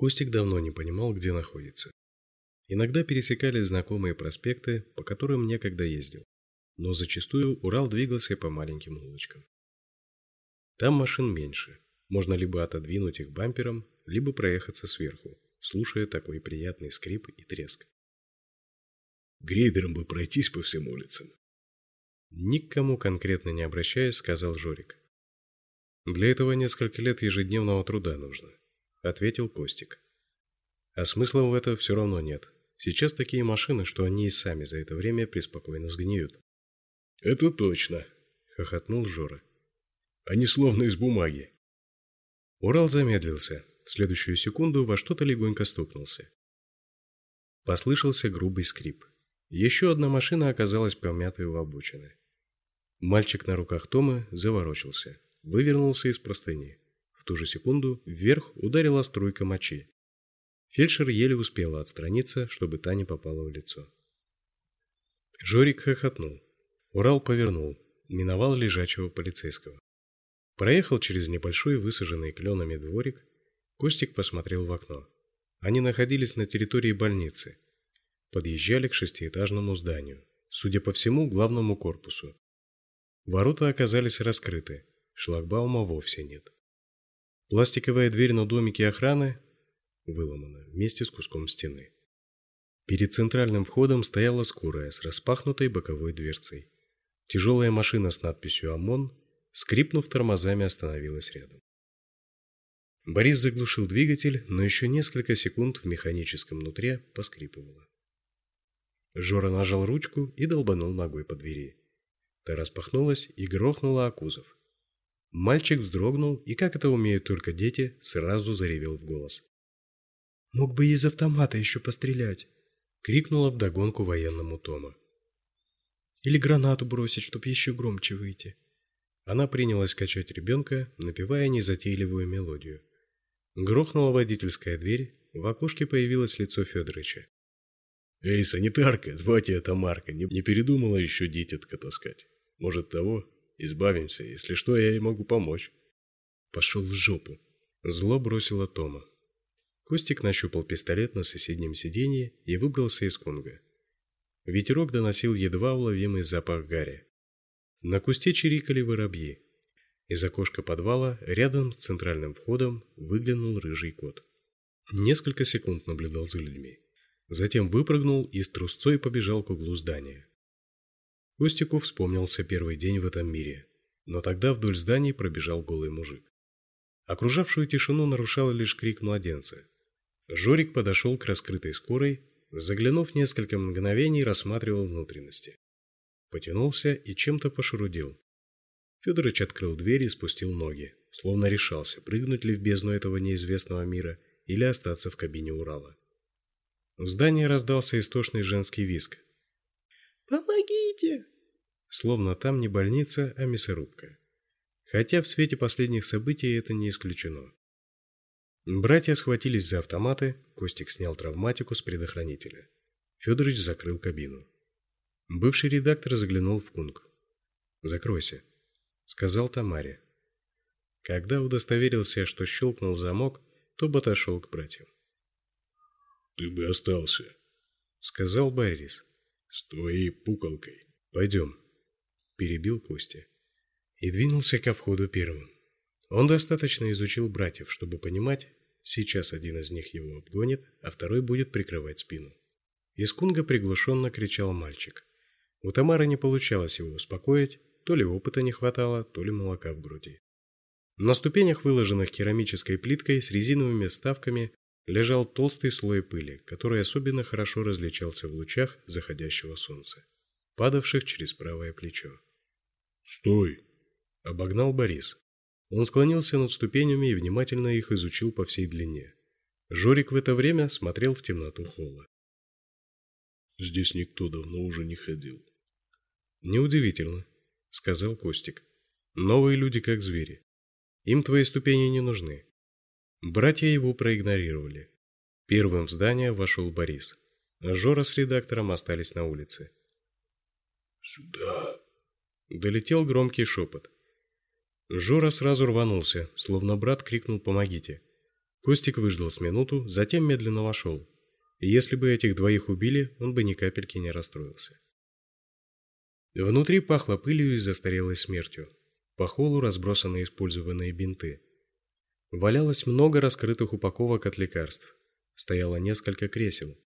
Костик давно не понимал, где находится. Иногда пересекались знакомые проспекты, по которым некогда ездил, но зачастую Урал двигался по маленьким улочкам. Там машин меньше, можно либо отодвинуть их бампером, либо проехаться сверху, слушая такой приятный скрип и треск. Грейдером бы пройтись по всем улицам. Никому конкретно не обращаясь, сказал Жорик. Для этого несколько лет ежедневного труда нужно, ответил Костик. А смысла в это все равно нет. Сейчас такие машины, что они и сами за это время преспокойно сгниют. Это точно, хохотнул Жора. Они словно из бумаги. Урал замедлился. В следующую секунду во что-то легонько стукнулся. Послышался грубый скрип. Еще одна машина оказалась помятой у обочины. Мальчик на руках Томы заворочился, вывернулся из простыни. Ту же секунду вверх ударила струйка мочи. Фельдшер еле успела отстраниться, чтобы та не попала в лицо. Жорик хохотнул. Урал повернул, миновал лежачего полицейского. Проехал через небольшой высаженный кленами дворик. Костик посмотрел в окно. Они находились на территории больницы. Подъезжали к шестиэтажному зданию, судя по всему, главному корпусу. Ворота оказались раскрыты, шлагбаума вовсе нет. Пластиковая дверь на домике охраны выломана вместе с куском стены. Перед центральным входом стояла скорая с распахнутой боковой дверцей. Тяжелая машина с надписью ОМОН, скрипнув тормозами, остановилась рядом. Борис заглушил двигатель, но еще несколько секунд в механическом нутре поскрипывало. Жора нажал ручку и долбанул ногой по двери. Та распахнулась и грохнула о кузов. Мальчик вздрогнул и, как это умеют только дети, сразу заревел в голос. «Мог бы из автомата еще пострелять!» — крикнула вдогонку военному Тома. «Или гранату бросить, чтоб еще громче выйти!» Она принялась качать ребенка, напевая незатейливую мелодию. Грохнула водительская дверь, в окошке появилось лицо Федоровича. «Эй, санитарка, звать ее Тамарка, не, не передумала еще дитятка таскать? Может того, избавимся, если что, я ей могу помочь». «Пошел в жопу!» Зло бросила Тома. Костик нащупал пистолет на соседнем сиденье и выбрался из конга. Ветерок доносил едва уловимый запах гари. На кусте чирикали воробьи. Из окошка подвала, рядом с центральным входом, выглянул рыжий кот. Несколько секунд наблюдал за людьми. Затем выпрыгнул и с трусцой побежал к углу здания. Костику вспомнился первый день в этом мире, но тогда вдоль зданий пробежал голый мужик. Окружавшую тишину нарушал лишь крик младенца. Жорик подошел к раскрытой скорой, заглянув несколько мгновений, рассматривал внутренности. Потянулся и чем-то пошурудил. Федорович открыл дверь и спустил ноги, словно решался, прыгнуть ли в бездну этого неизвестного мира или остаться в кабине Урала. В здании раздался истошный женский визг. «Помогите!» Словно там не больница, а мясорубка. Хотя в свете последних событий это не исключено. Братья схватились за автоматы, Костик снял травматику с предохранителя. Федорович закрыл кабину. Бывший редактор заглянул в кунг. "Закройся", сказал Тамаре. Когда удостоверился, что щелкнул замок, то отошел к братьям. "Ты бы остался", сказал Борис. "С твоей пукалкой. Пойдем», – перебил Костя и двинулся ко входу первым. Он достаточно изучил братьев, чтобы понимать, сейчас один из них его обгонит, а второй будет прикрывать спину. Из кунга приглушенно кричал мальчик. У Тамары не получалось его успокоить, то ли опыта не хватало, то ли молока в груди. На ступенях, выложенных керамической плиткой с резиновыми вставками, лежал толстый слой пыли, который особенно хорошо различался в лучах заходящего солнца, падавших через правое плечо. "Стой!" обогнал Борис. Он склонился над ступенями и внимательно их изучил по всей длине. Жорик в это время смотрел в темноту холла. Здесь никто давно уже не ходил. Неудивительно, сказал Костик. Новые люди как звери. Им твои ступени не нужны. Братья его проигнорировали. Первым в здание вошел Борис. А Жора с редактором остались на улице. Сюда, долетел громкий шепот. Жора сразу рванулся, словно брат крикнул: "Помогите!" Костик выждал с минуту, затем медленно вошел. Если бы этих двоих убили, он бы ни капельки не расстроился. Внутри пахло пылью и застарелой смертью. По холу разбросаны использованные бинты. Валялось много раскрытых упаковок от лекарств. Стояло несколько кресел.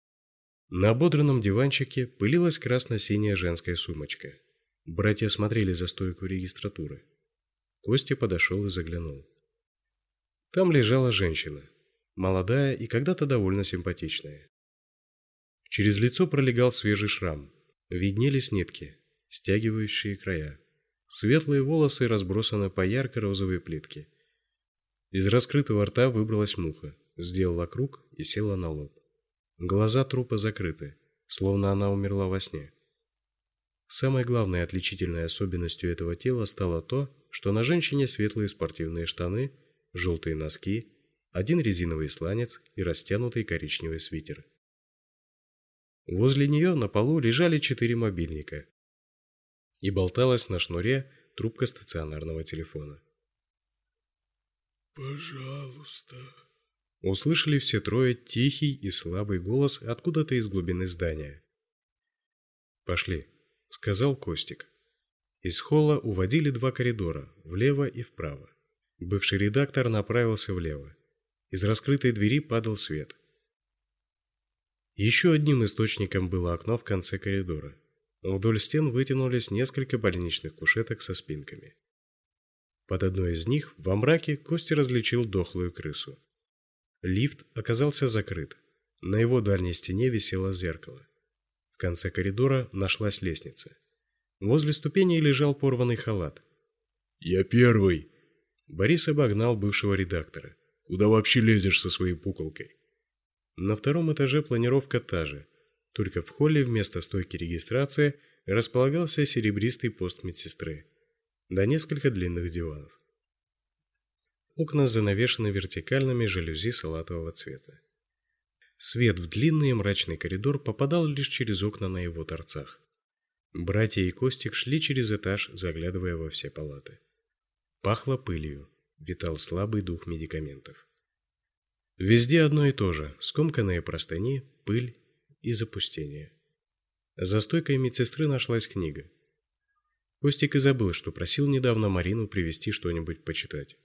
На ободранном диванчике пылилась красно-синяя женская сумочка. Братья смотрели за стойку регистратуры. Костя подошел и заглянул. Там лежала женщина, молодая и когда-то довольно симпатичная. Через лицо пролегал свежий шрам. Виднелись нитки, стягивающие края. Светлые волосы разбросаны по ярко-розовой плитке. Из раскрытого рта выбралась муха, сделала круг и села на лоб. Глаза трупа закрыты, словно она умерла во сне. Самой главной отличительной особенностью этого тела стало то, что на женщине светлые спортивные штаны – желтые носки, один резиновый сланец и растянутый коричневый свитер. Возле нее на полу лежали четыре мобильника. И болталась на шнуре трубка стационарного телефона. «Пожалуйста», Услышали все трое тихий и слабый голос откуда-то из глубины здания. «Пошли», — сказал Костик. Из холла уводили два коридора, влево и вправо. Бывший редактор направился влево. Из раскрытой двери падал свет. Еще одним источником было окно в конце коридора. Вдоль стен вытянулись несколько больничных кушеток со спинками. Под одной из них во мраке Костя различил дохлую крысу. Лифт оказался закрыт. На его дальней стене висело зеркало. В конце коридора нашлась лестница. Возле ступеней лежал порванный халат. «Я первый!» Борис обогнал бывшего редактора. «Куда вообще лезешь со своей пуколкой?» На втором этаже планировка та же, только в холле вместо стойки регистрации располагался серебристый пост медсестры, да несколько длинных диванов. Окна занавешены вертикальными жалюзи салатового цвета. Свет в длинный мрачный коридор попадал лишь через окна на его торцах. Братья и Костик шли через этаж, заглядывая во все палаты. Пахло пылью, витал слабый дух медикаментов. Везде одно и то же: скомканные простыни, пыль и запустение. За стойкой медсестры нашлась книга. Костик и забыл, что просил недавно Марину привезти что-нибудь почитать.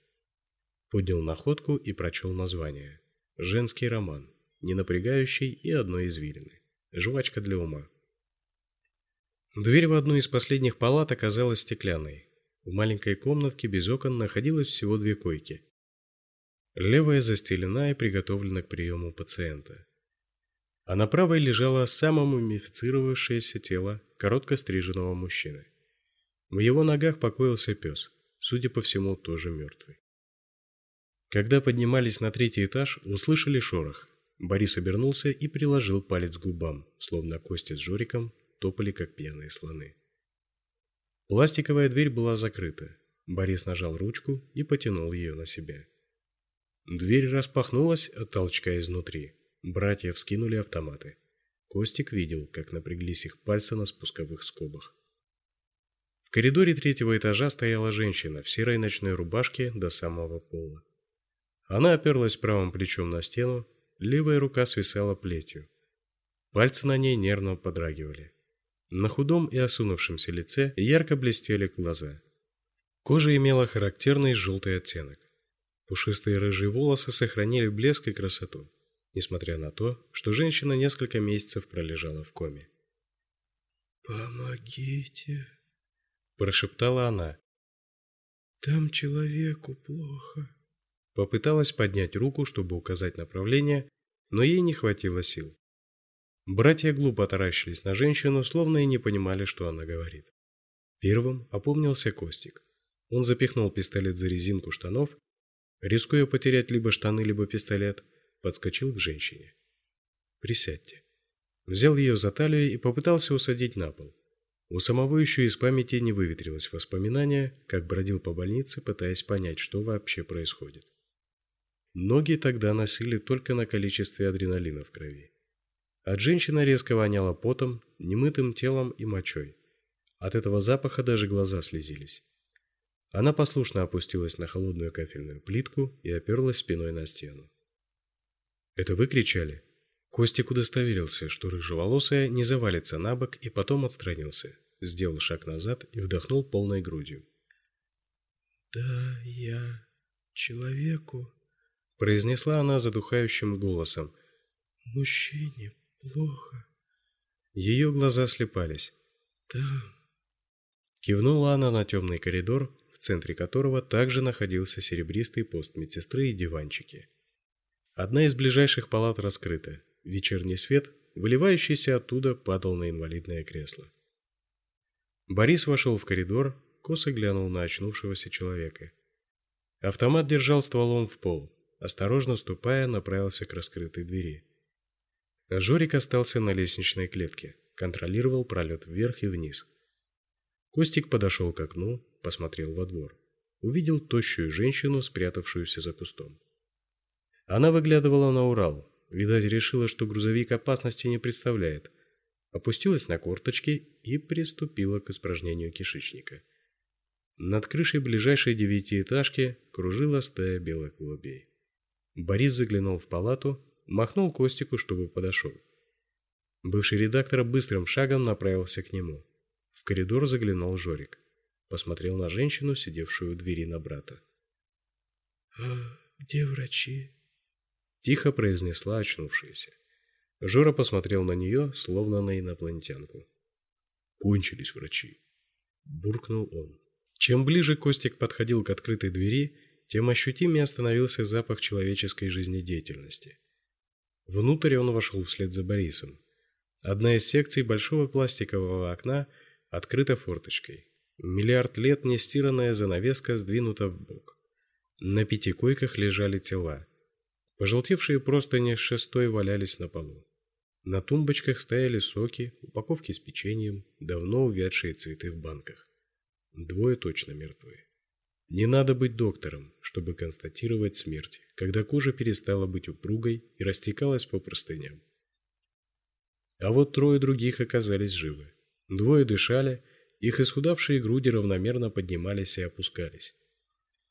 Поднял находку и прочел название. Женский роман, не напрягающий и одной извилины. Жвачка для ума. Дверь в одну из последних палат оказалась стеклянной, в маленькой комнатке без окон находилось всего две койки. Левая застелена и приготовлена к приему пациента. А на правой лежало самомумифицировавшееся тело коротко стриженного мужчины. В его ногах покоился пес, судя по всему, тоже мертвый. Когда поднимались на третий этаж, услышали шорох. Борис обернулся и приложил палец к губам, словно Костя с Жориком топали как пьяные слоны. Пластиковая дверь была закрыта. Борис нажал ручку и потянул ее на себя. Дверь распахнулась от толчка изнутри. Братья вскинули автоматы. Костик видел, как напряглись их пальцы на спусковых скобах. В коридоре третьего этажа стояла женщина в серой ночной рубашке до самого пола. Она оперлась правым плечом на стену, левая рука свисала плетью. Пальцы на ней нервно подрагивали. На худом и осунувшемся лице ярко блестели глаза. Кожа имела характерный желтый оттенок. Пушистые рыжие волосы сохранили блеск и красоту, несмотря на то, что женщина несколько месяцев пролежала в коме. «Помогите!» – прошептала она. «Там человеку плохо». Попыталась поднять руку, чтобы указать направление, но ей не хватило сил. Братья глупо таращились на женщину, словно и не понимали, что она говорит. Первым опомнился Костик. Он запихнул пистолет за резинку штанов, рискуя потерять либо штаны, либо пистолет, подскочил к женщине. «Присядьте». Взял ее за талию и попытался усадить на пол. У самого еще из памяти не выветрилось воспоминание, как бродил по больнице, пытаясь понять, что вообще происходит. Ноги тогда носили только на количестве адреналина в крови. От женщины резко воняло потом, немытым телом и мочой. От этого запаха даже глаза слезились. Она послушно опустилась на холодную кафельную плитку и оперлась спиной на стену. Это вы кричали? Костик удостоверился, что рыжеволосая не завалится на бок и потом отстранился, сделал шаг назад и вдохнул полной грудью. «Да, я человеку», — произнесла она задухающим голосом. «Мужчине плохо». Ее глаза слепались. «Там». Кивнула она на темный коридор, в центре которого также находился серебристый пост медсестры и диванчики. Одна из ближайших палат раскрыта. Вечерний свет, выливающийся оттуда, падал на инвалидное кресло. Борис вошел в коридор, косо глянул на очнувшегося человека. Автомат держал стволом в пол, осторожно ступая, направился к раскрытой двери. Жорик остался на лестничной клетке, контролировал пролет вверх и вниз. Костик подошел к окну, посмотрел во двор. Увидел тощую женщину, спрятавшуюся за кустом. Она выглядывала на Урал. Видать, решила, что грузовик опасности не представляет. Опустилась на корточки и приступила к испражнению кишечника. Над крышей ближайшей девятиэтажки кружила стая белых голубей. Борис заглянул в палату, махнул Костику, чтобы подошел. Бывший редактор быстрым шагом направился к нему. В коридор заглянул Жорик. Посмотрел на женщину, сидевшую у двери на брата. «А где врачи?» Тихо произнесла очнувшаяся. Жора посмотрел на нее, словно на инопланетянку. «Кончились врачи», — буркнул он. Чем ближе Костик подходил к открытой двери, тем ощутимее становился запах человеческой жизнедеятельности. Внутрь он вошел вслед за Борисом. Одна из секций большого пластикового окна открыта форточкой. Миллиард лет нестиранная занавеска сдвинута в бок. На пяти койках лежали тела. Пожелтевшие простыни с шестой валялись на полу. На тумбочках стояли соки, упаковки с печеньем, давно увядшие цветы в банках. Двое точно мертвые. Не надо быть доктором, чтобы констатировать смерть, когда кожа перестала быть упругой и растекалась по простыням. А вот трое других оказались живы. Двое дышали, их исхудавшие груди равномерно поднимались и опускались.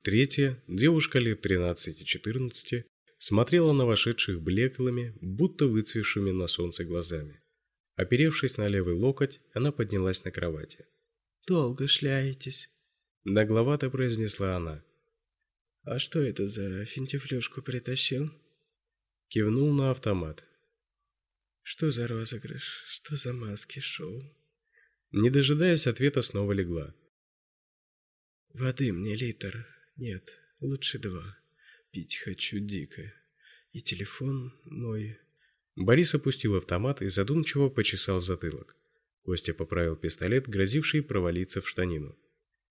Третья, девушка лет 13-14, смотрела на вошедших блеклыми, будто выцвевшими на солнце глазами. Оперевшись на левый локоть, она поднялась на кровати. «Долго шляетесь», — нагловато произнесла она. «А что это за финтифлюшку притащил?» Кивнул на автомат. «Что за розыгрыш? Что за маски шоу?» Не дожидаясь ответа, снова легла. «Воды мне литр. Нет, лучше два. Пить хочу дико. И телефон мой...» Борис опустил автомат и задумчиво почесал затылок. Костя поправил пистолет, грозивший провалиться в штанину.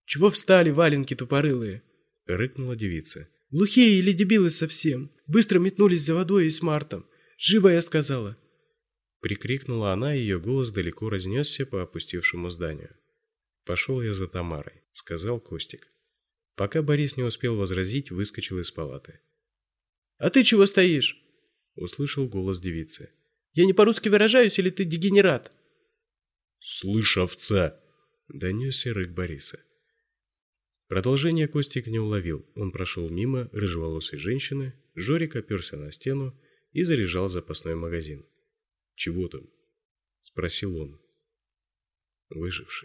«Чего встали, валенки тупорылые?» — рыкнула девица. «Глухие или дебилы совсем? Быстро метнулись за водой и с Мартом. Живо я сказала!» Прикрикнула она, и ее голос далеко разнесся по опустевшему зданию. «Пошел я за Тамарой», — сказал Костик. Пока Борис не успел возразить, выскочил из палаты. «А ты чего стоишь?» — услышал голос девицы. «Я не по-русски выражаюсь, или ты дегенерат?» «Слышь, овца!» — донесся рык Бориса. Продолжение Костик не уловил. Он прошел мимо рыжеволосой женщины, Жорик оперся на стену и заряжал запасной магазин. «Чего там?» — спросил он. «Выживший».